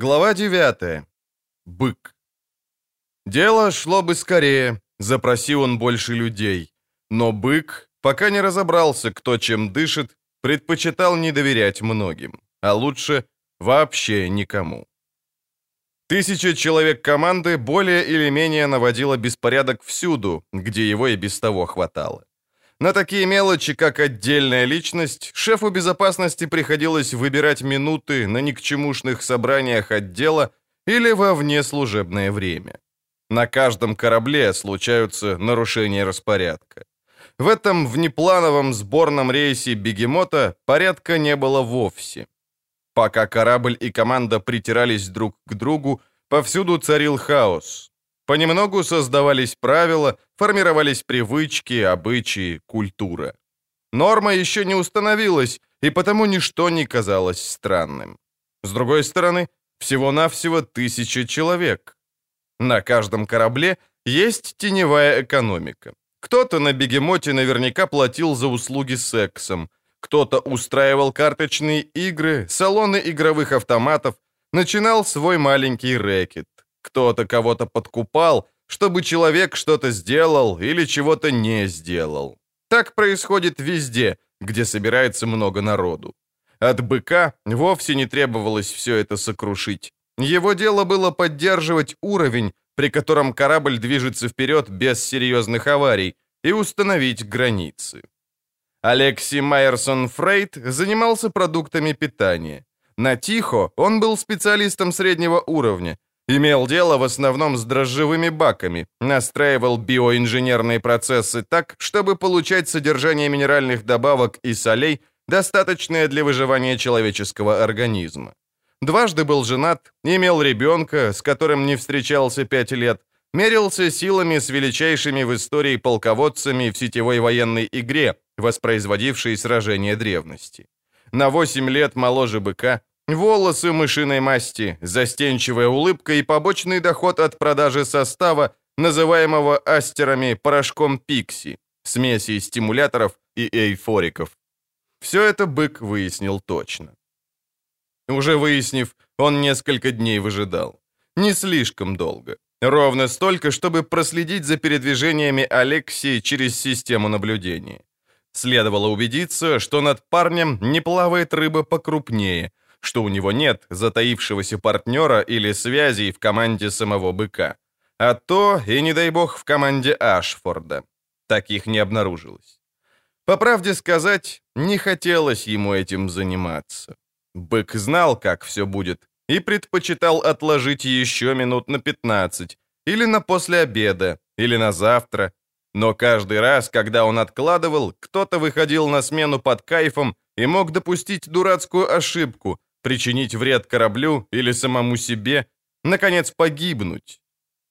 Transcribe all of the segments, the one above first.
Глава 9. Бык. Дело шло бы скорее, запросил он больше людей. Но бык, пока не разобрался, кто чем дышит, предпочитал не доверять многим, а лучше вообще никому. Тысяча человек команды более или менее наводила беспорядок всюду, где его и без того хватало. На такие мелочи, как отдельная личность, шефу безопасности приходилось выбирать минуты на никчемушных собраниях отдела или во внеслужебное время. На каждом корабле случаются нарушения распорядка. В этом внеплановом сборном рейсе «Бегемота» порядка не было вовсе. Пока корабль и команда притирались друг к другу, повсюду царил хаос. Понемногу создавались правила, формировались привычки, обычаи, культура. Норма еще не установилась, и потому ничто не казалось странным. С другой стороны, всего-навсего тысяча человек. На каждом корабле есть теневая экономика. Кто-то на бегемоте наверняка платил за услуги сексом, кто-то устраивал карточные игры, салоны игровых автоматов, начинал свой маленький рэкет. Кто-то кого-то подкупал, чтобы человек что-то сделал или чего-то не сделал. Так происходит везде, где собирается много народу. От быка вовсе не требовалось все это сокрушить. Его дело было поддерживать уровень, при котором корабль движется вперед без серьезных аварий, и установить границы. Алекси Майерсон Фрейд занимался продуктами питания. На Тихо он был специалистом среднего уровня, Имел дело в основном с дрожжевыми баками, настраивал биоинженерные процессы так, чтобы получать содержание минеральных добавок и солей, достаточное для выживания человеческого организма. Дважды был женат, имел ребенка, с которым не встречался пять лет, мерился силами с величайшими в истории полководцами в сетевой военной игре, воспроизводившей сражения древности. На 8 лет моложе быка, Волосы мышиной масти, застенчивая улыбка и побочный доход от продажи состава, называемого астерами порошком пикси, смеси стимуляторов и эйфориков. Все это бык выяснил точно. Уже выяснив, он несколько дней выжидал. Не слишком долго. Ровно столько, чтобы проследить за передвижениями Алексии через систему наблюдения. Следовало убедиться, что над парнем не плавает рыба покрупнее – что у него нет затаившегося партнера или связей в команде самого быка. А то, и не дай бог, в команде Ашфорда. Таких не обнаружилось. По правде сказать, не хотелось ему этим заниматься. Бык знал, как все будет, и предпочитал отложить еще минут на 15, или на после обеда, или на завтра. Но каждый раз, когда он откладывал, кто-то выходил на смену под кайфом и мог допустить дурацкую ошибку, причинить вред кораблю или самому себе, наконец погибнуть.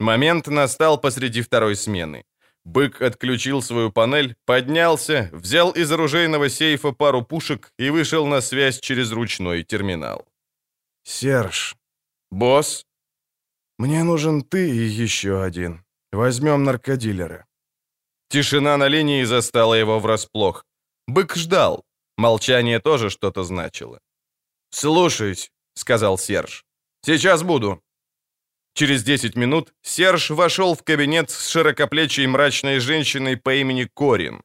Момент настал посреди второй смены. Бык отключил свою панель, поднялся, взял из оружейного сейфа пару пушек и вышел на связь через ручной терминал. «Серж». «Босс?» «Мне нужен ты и еще один. Возьмем наркодилера». Тишина на линии застала его врасплох. Бык ждал. Молчание тоже что-то значило. «Слушаюсь», — сказал Серж. «Сейчас буду». Через 10 минут Серж вошел в кабинет с широкоплечей мрачной женщиной по имени Корин.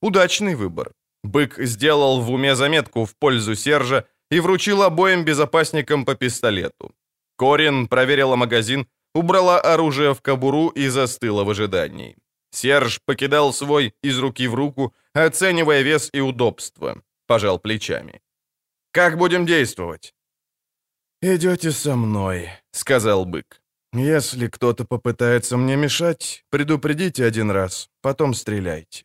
Удачный выбор. Бык сделал в уме заметку в пользу Сержа и вручил обоим безопасникам по пистолету. Корин проверила магазин, убрала оружие в кобуру и застыла в ожидании. Серж покидал свой из руки в руку, оценивая вес и удобство. Пожал плечами. Как будем действовать?» «Идете со мной», — сказал бык. «Если кто-то попытается мне мешать, предупредите один раз, потом стреляйте».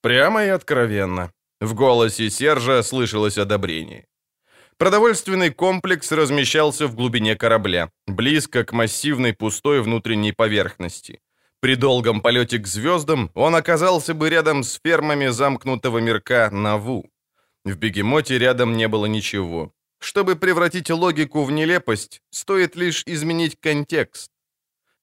Прямо и откровенно. В голосе Сержа слышалось одобрение. Продовольственный комплекс размещался в глубине корабля, близко к массивной пустой внутренней поверхности. При долгом полете к звездам он оказался бы рядом с фермами замкнутого мирка Наву. В бегемоте рядом не было ничего. Чтобы превратить логику в нелепость, стоит лишь изменить контекст.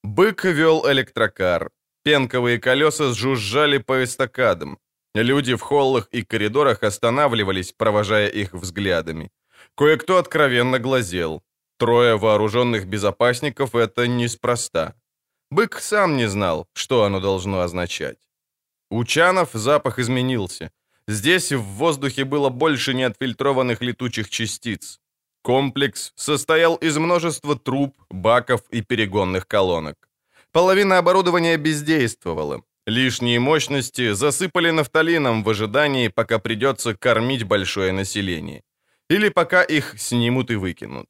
Бык вел электрокар. Пенковые колеса сжужжали по эстакадам. Люди в холлах и коридорах останавливались, провожая их взглядами. Кое-кто откровенно глазел. Трое вооруженных безопасников — это неспроста. Бык сам не знал, что оно должно означать. У чанов запах изменился. Здесь в воздухе было больше неотфильтрованных летучих частиц. Комплекс состоял из множества труб, баков и перегонных колонок. Половина оборудования бездействовала. Лишние мощности засыпали нафталином в ожидании, пока придется кормить большое население. Или пока их снимут и выкинут.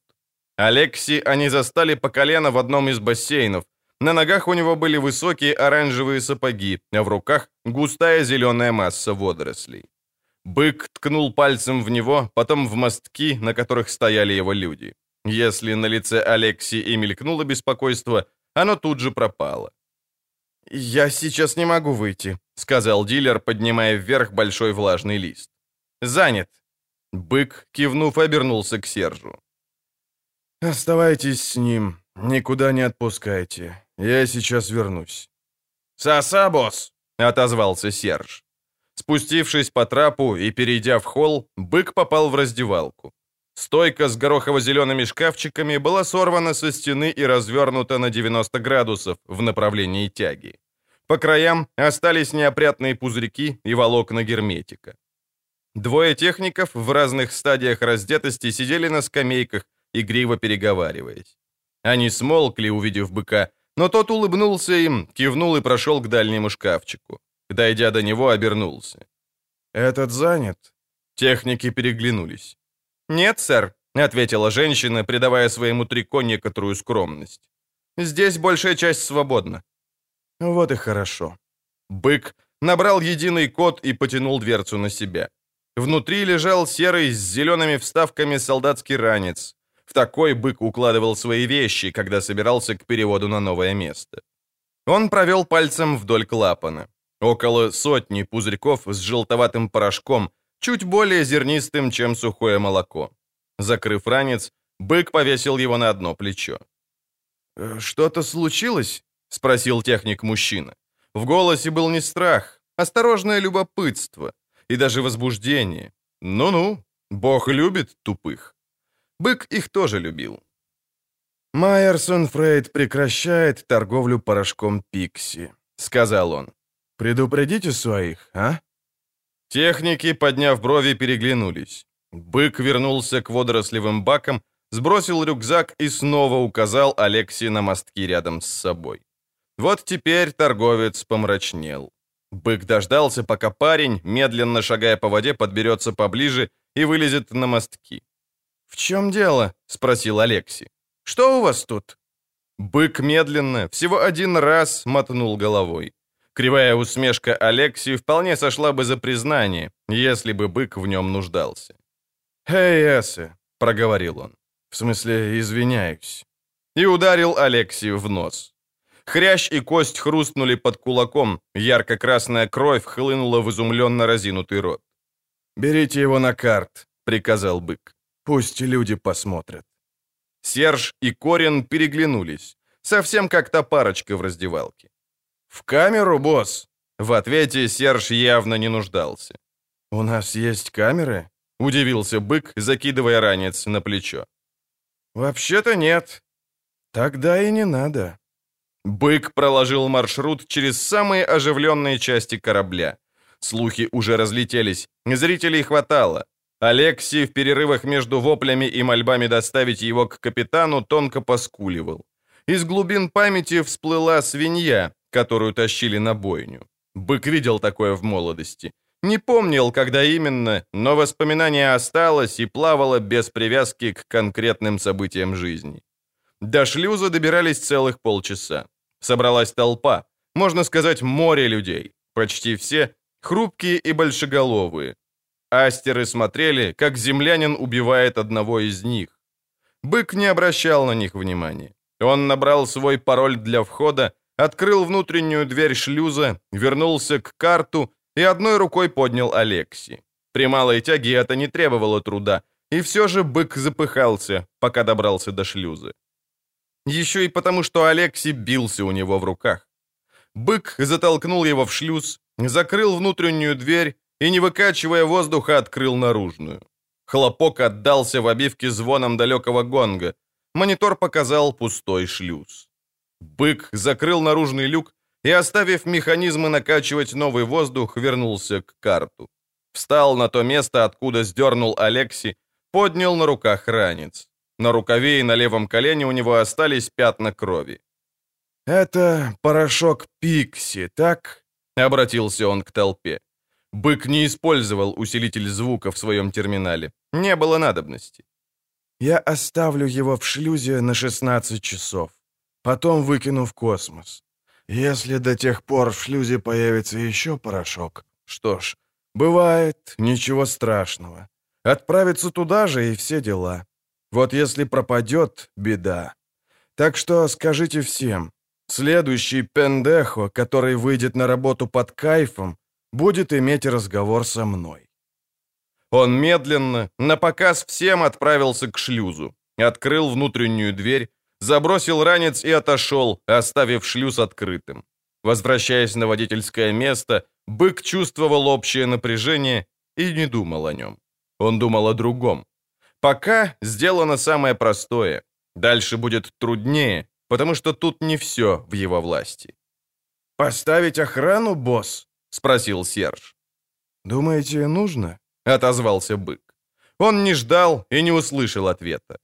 Алекси они застали по колено в одном из бассейнов. На ногах у него были высокие оранжевые сапоги, а в руках густая зеленая масса водорослей. Бык ткнул пальцем в него, потом в мостки, на которых стояли его люди. Если на лице Алекси и мелькнуло беспокойство, оно тут же пропало. «Я сейчас не могу выйти», — сказал дилер, поднимая вверх большой влажный лист. «Занят». Бык, кивнув, обернулся к Сержу. «Оставайтесь с ним, никуда не отпускайте. Я сейчас вернусь». «Соса, босс!» — отозвался Серж. Спустившись по трапу и перейдя в холл, бык попал в раздевалку. Стойка с горохово-зелеными шкафчиками была сорвана со стены и развернута на 90 градусов в направлении тяги. По краям остались неопрятные пузырьки и волокна герметика. Двое техников в разных стадиях раздетости сидели на скамейках, игриво переговариваясь. Они смолкли, увидев быка, но тот улыбнулся им, кивнул и прошел к дальнему шкафчику. Дойдя до него, обернулся. «Этот занят?» Техники переглянулись. «Нет, сэр», — ответила женщина, придавая своему трико некоторую скромность. «Здесь большая часть свободна». «Вот и хорошо». Бык набрал единый код и потянул дверцу на себя. Внутри лежал серый с зелеными вставками солдатский ранец. Такой бык укладывал свои вещи, когда собирался к переводу на новое место. Он провел пальцем вдоль клапана. Около сотни пузырьков с желтоватым порошком, чуть более зернистым, чем сухое молоко. Закрыв ранец, бык повесил его на одно плечо. «Э, «Что-то случилось?» — спросил техник-мужчина. В голосе был не страх, осторожное любопытство и даже возбуждение. Ну-ну, Бог любит тупых. Бык их тоже любил. «Майерсон Фрейд прекращает торговлю порошком Пикси», — сказал он. «Предупредите своих, а?» Техники, подняв брови, переглянулись. Бык вернулся к водорослевым бакам, сбросил рюкзак и снова указал Алекси на мостки рядом с собой. Вот теперь торговец помрачнел. Бык дождался, пока парень, медленно шагая по воде, подберется поближе и вылезет на мостки. «В чем дело?» — спросил Алекси. «Что у вас тут?» Бык медленно, всего один раз мотнул головой. Кривая усмешка Алекси вполне сошла бы за признание, если бы бык в нем нуждался. «Эй, Эссе!» — проговорил он. «В смысле, извиняюсь». И ударил Алексию в нос. Хрящ и кость хрустнули под кулаком, ярко-красная кровь хлынула в изумленно разинутый рот. «Берите его на карт», — приказал бык. «Пусть люди посмотрят». Серж и Корин переглянулись, совсем как та парочка в раздевалке. «В камеру, босс!» В ответе Серж явно не нуждался. «У нас есть камеры?» — удивился бык, закидывая ранец на плечо. «Вообще-то нет». «Тогда и не надо». Бык проложил маршрут через самые оживленные части корабля. Слухи уже разлетелись, зрителей хватало. Алекси в перерывах между воплями и мольбами доставить его к капитану тонко поскуливал. Из глубин памяти всплыла свинья, которую тащили на бойню. Бык видел такое в молодости. Не помнил, когда именно, но воспоминание осталось и плавало без привязки к конкретным событиям жизни. До шлюза добирались целых полчаса. Собралась толпа, можно сказать, море людей. Почти все хрупкие и большеголовые. Астеры смотрели, как землянин убивает одного из них. Бык не обращал на них внимания. Он набрал свой пароль для входа, открыл внутреннюю дверь шлюза, вернулся к карту и одной рукой поднял Алекси. При малой тяге это не требовало труда, и все же бык запыхался, пока добрался до шлюза. Еще и потому, что Алекси бился у него в руках. Бык затолкнул его в шлюз, закрыл внутреннюю дверь и, не выкачивая воздуха, открыл наружную. Хлопок отдался в обивке звоном далекого гонга. Монитор показал пустой шлюз. Бык закрыл наружный люк и, оставив механизмы накачивать новый воздух, вернулся к карту. Встал на то место, откуда сдернул Алекси, поднял на руках ранец. На рукаве и на левом колене у него остались пятна крови. «Это порошок Пикси, так?» — обратился он к толпе. Бык не использовал усилитель звука в своем терминале. Не было надобности. «Я оставлю его в шлюзе на 16 часов. Потом выкину в космос. Если до тех пор в шлюзе появится еще порошок, что ж, бывает, ничего страшного. Отправиться туда же и все дела. Вот если пропадет, беда. Так что скажите всем, следующий пендехо, который выйдет на работу под кайфом, будет иметь разговор со мной. Он медленно, на показ всем отправился к шлюзу, открыл внутреннюю дверь, забросил ранец и отошел, оставив шлюз открытым. Возвращаясь на водительское место, бык чувствовал общее напряжение и не думал о нем. Он думал о другом. Пока сделано самое простое. Дальше будет труднее, потому что тут не все в его власти. «Поставить охрану, босс?» — спросил Серж. «Думаете, нужно?» — отозвался бык. Он не ждал и не услышал ответа.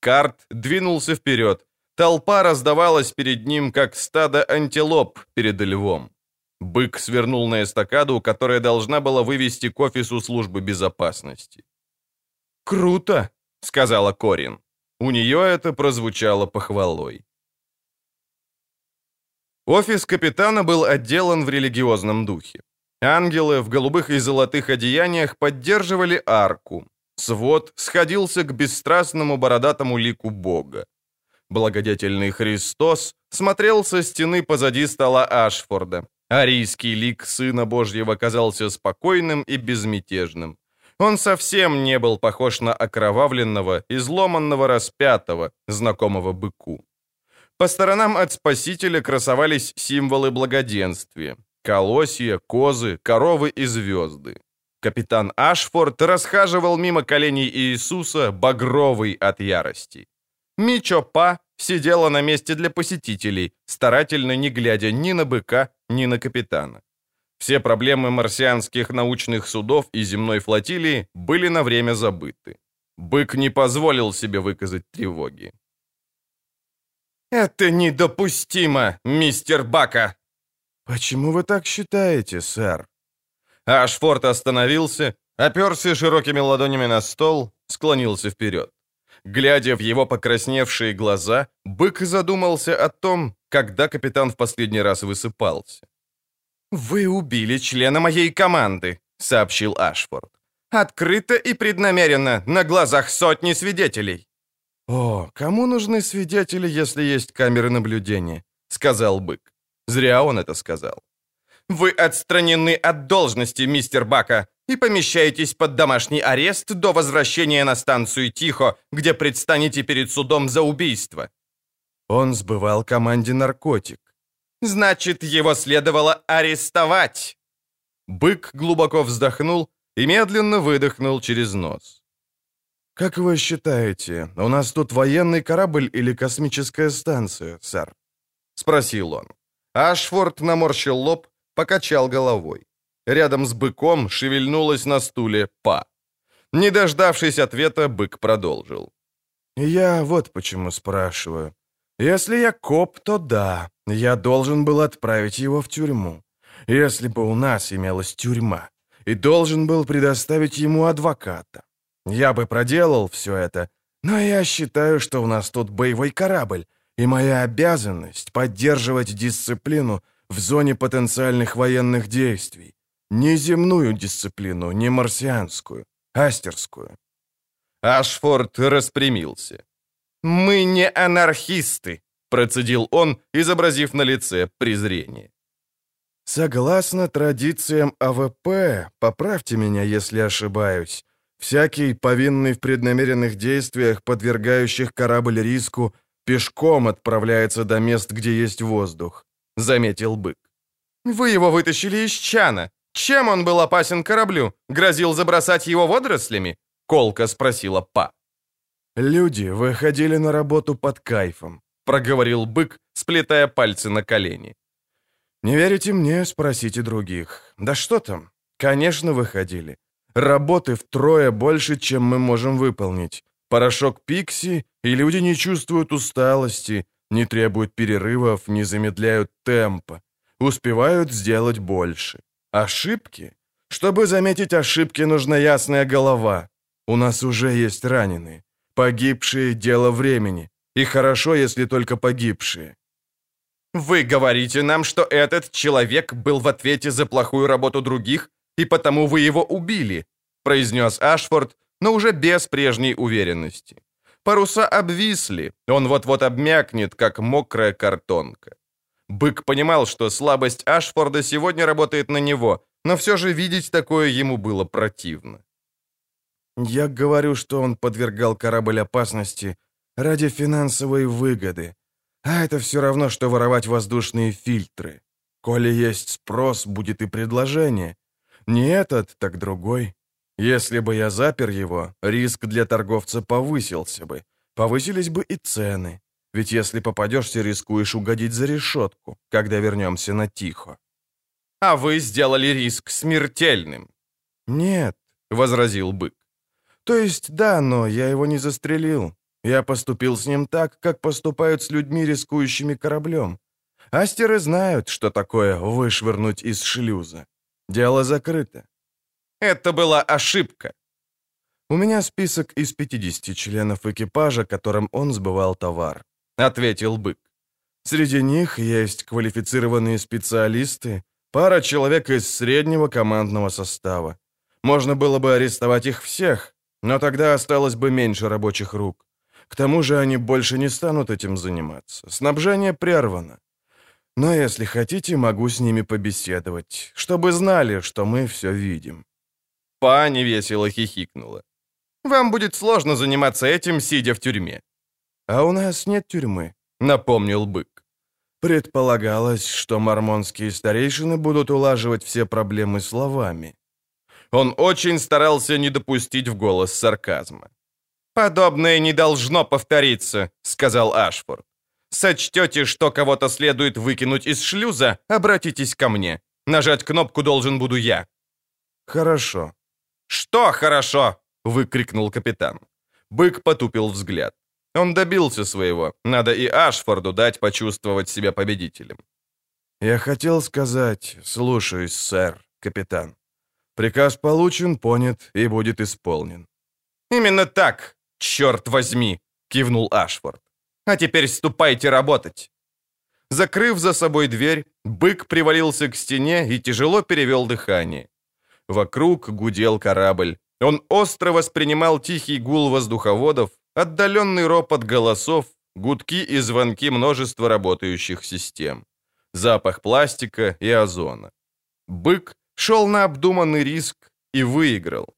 Карт двинулся вперед. Толпа раздавалась перед ним, как стадо антилоп перед львом. Бык свернул на эстакаду, которая должна была вывести к офису службы безопасности. «Круто!» — сказала Корин. У нее это прозвучало похвалой. Офис капитана был отделан в религиозном духе. Ангелы в голубых и золотых одеяниях поддерживали арку. Свод сходился к бесстрастному бородатому лику Бога. Благодетельный Христос смотрел со стены позади стола Ашфорда. Арийский лик Сына Божьего казался спокойным и безмятежным. Он совсем не был похож на окровавленного, изломанного распятого, знакомого быку. По сторонам от Спасителя красовались символы благоденствия. Колосья, козы, коровы и звезды. Капитан Ашфорд расхаживал мимо коленей Иисуса, багровый от ярости. Мичо Па сидела на месте для посетителей, старательно не глядя ни на быка, ни на капитана. Все проблемы марсианских научных судов и земной флотилии были на время забыты. Бык не позволил себе выказать тревоги. «Это недопустимо, мистер Бака!» «Почему вы так считаете, сэр?» Ашфорд остановился, оперся широкими ладонями на стол, склонился вперед. Глядя в его покрасневшие глаза, бык задумался о том, когда капитан в последний раз высыпался. «Вы убили члена моей команды», — сообщил Ашфорд. «Открыто и преднамеренно, на глазах сотни свидетелей». «О, кому нужны свидетели, если есть камеры наблюдения?» — сказал бык. Зря он это сказал. «Вы отстранены от должности, мистер Бака, и помещаетесь под домашний арест до возвращения на станцию Тихо, где предстанете перед судом за убийство». Он сбывал команде наркотик. «Значит, его следовало арестовать!» Бык глубоко вздохнул и медленно выдохнул через нос. «Как вы считаете, у нас тут военный корабль или космическая станция, сэр?» — спросил он. Ашфорд наморщил лоб, покачал головой. Рядом с быком шевельнулась на стуле па. Не дождавшись ответа, бык продолжил. «Я вот почему спрашиваю. Если я коп, то да, я должен был отправить его в тюрьму. Если бы у нас имелась тюрьма, и должен был предоставить ему адвоката. Я бы проделал все это, но я считаю, что у нас тут боевой корабль, и моя обязанность — поддерживать дисциплину в зоне потенциальных военных действий. Не земную дисциплину, не марсианскую, астерскую. Ашфорд распрямился. «Мы не анархисты», — процедил он, изобразив на лице презрение. «Согласно традициям АВП, поправьте меня, если ошибаюсь, Всякий, повинный в преднамеренных действиях, подвергающих корабль риску, пешком отправляется до мест, где есть воздух», — заметил бык. «Вы его вытащили из чана. Чем он был опасен кораблю? Грозил забросать его водорослями?» — колко спросила Па. Люди выходили на работу под кайфом, проговорил бык, сплетая пальцы на колени. Не верите мне, спросите других. Да что там? Конечно, выходили. Работы втрое больше, чем мы можем выполнить. Порошок пикси, и люди не чувствуют усталости, не требуют перерывов, не замедляют темпа. Успевают сделать больше. Ошибки? Чтобы заметить ошибки, нужна ясная голова. У нас уже есть раненые. Погибшие — дело времени. И хорошо, если только погибшие. Вы говорите нам, что этот человек был в ответе за плохую работу других, и потому вы его убили, произнес Ашфорд, но уже без прежней уверенности. Паруса обвисли, он вот-вот обмякнет, как мокрая картонка. Бык понимал, что слабость Ашфорда сегодня работает на него, но все же видеть такое ему было противно. «Я говорю, что он подвергал корабль опасности ради финансовой выгоды, а это все равно, что воровать воздушные фильтры. Коли есть спрос, будет и предложение. Не этот, так другой. Если бы я запер его, риск для торговца повысился бы. Повысились бы и цены. Ведь если попадешься, рискуешь угодить за решетку, когда вернемся на Тихо. А вы сделали риск смертельным. Нет, — возразил бык. То есть да, но я его не застрелил. Я поступил с ним так, как поступают с людьми, рискующими кораблем. Астеры знают, что такое вышвырнуть из шлюза. Дело закрыто. Это была ошибка. У меня список из 50 членов экипажа, которым он сбывал товар, ответил бык. Среди них есть квалифицированные специалисты, пара человек из среднего командного состава. Можно было бы арестовать их всех, но тогда осталось бы меньше рабочих рук. К тому же они больше не станут этим заниматься. Снабжение прервано. Но если хотите, могу с ними побеседовать, чтобы знали, что мы все видим». Па невесело хихикнула. «Вам будет сложно заниматься этим, сидя в тюрьме». «А у нас нет тюрьмы», — напомнил бык. Предполагалось, что мормонские старейшины будут улаживать все проблемы словами. Он очень старался не допустить в голос сарказма. «Подобное не должно повториться», — сказал Ашфорд. «Сочтете, что кого-то следует выкинуть из шлюза, обратитесь ко мне. Нажать кнопку должен буду я». «Хорошо». «Что хорошо?» — выкрикнул капитан. Бык потупил взгляд. Он добился своего. Надо и Ашфорду дать почувствовать себя победителем. «Я хотел сказать, слушаюсь, сэр, капитан. Приказ получен, понят и будет исполнен». «Именно так, черт возьми!» — кивнул Ашфорд. «А теперь ступайте работать!» Закрыв за собой дверь, бык привалился к стене и тяжело перевел дыхание. Вокруг гудел корабль. Он остро воспринимал тихий гул воздуховодов, отдаленный ропот голосов, гудки и звонки множества работающих систем. Запах пластика и озона. Бык шел на обдуманный риск и выиграл.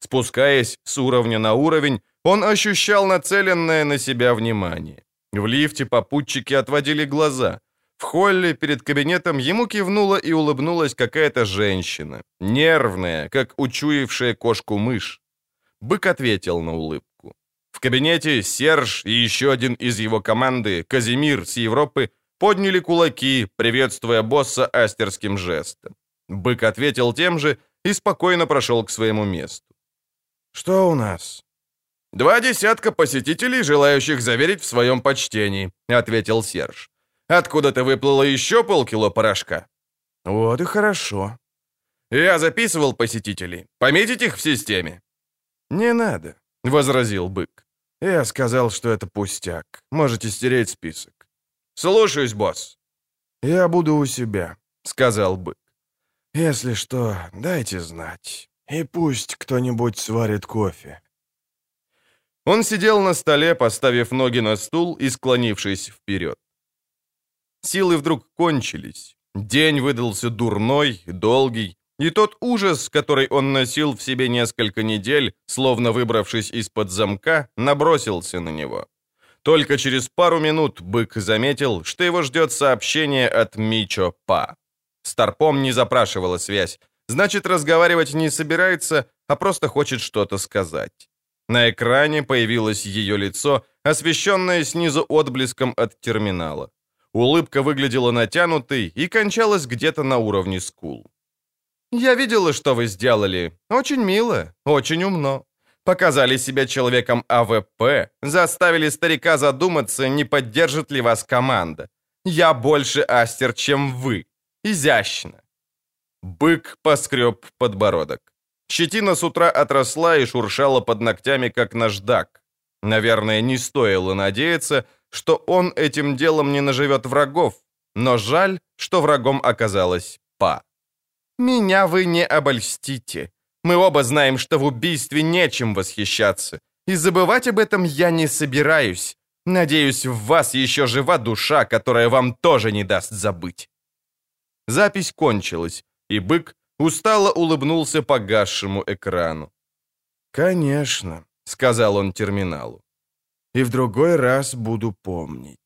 Спускаясь с уровня на уровень, он ощущал нацеленное на себя внимание. В лифте попутчики отводили глаза. В холле перед кабинетом ему кивнула и улыбнулась какая-то женщина, нервная, как учуявшая кошку мышь. Бык ответил на улыбку. В кабинете Серж и еще один из его команды, Казимир с Европы, подняли кулаки, приветствуя босса астерским жестом. Бык ответил тем же и спокойно прошел к своему месту. «Что у нас?» «Два десятка посетителей, желающих заверить в своем почтении», — ответил Серж. «Откуда-то выплыло еще полкило порошка». «Вот и хорошо». «Я записывал посетителей. Пометить их в системе?» «Не надо», — возразил бык. «Я сказал, что это пустяк. Можете стереть список». «Слушаюсь, босс». «Я буду у себя», — сказал бык. «Если что, дайте знать». И пусть кто-нибудь сварит кофе. Он сидел на столе, поставив ноги на стул и склонившись вперед. Силы вдруг кончились. День выдался дурной, долгий, и тот ужас, который он носил в себе несколько недель, словно выбравшись из-под замка, набросился на него. Только через пару минут бык заметил, что его ждет сообщение от Мичо Па. Старпом не запрашивала связь, Значит, разговаривать не собирается, а просто хочет что-то сказать. На экране появилось ее лицо, освещенное снизу отблеском от терминала. Улыбка выглядела натянутой и кончалась где-то на уровне скул. «Я видела, что вы сделали. Очень мило, очень умно. Показали себя человеком АВП, заставили старика задуматься, не поддержит ли вас команда. Я больше астер, чем вы. Изящно». Бык поскреб подбородок. Щетина с утра отросла и шуршала под ногтями, как наждак. Наверное, не стоило надеяться, что он этим делом не наживет врагов, но жаль, что врагом оказалась Па. «Меня вы не обольстите. Мы оба знаем, что в убийстве нечем восхищаться. И забывать об этом я не собираюсь. Надеюсь, в вас еще жива душа, которая вам тоже не даст забыть». Запись кончилась, и бык устало улыбнулся погасшему экрану. «Конечно», — сказал он терминалу. «И в другой раз буду помнить».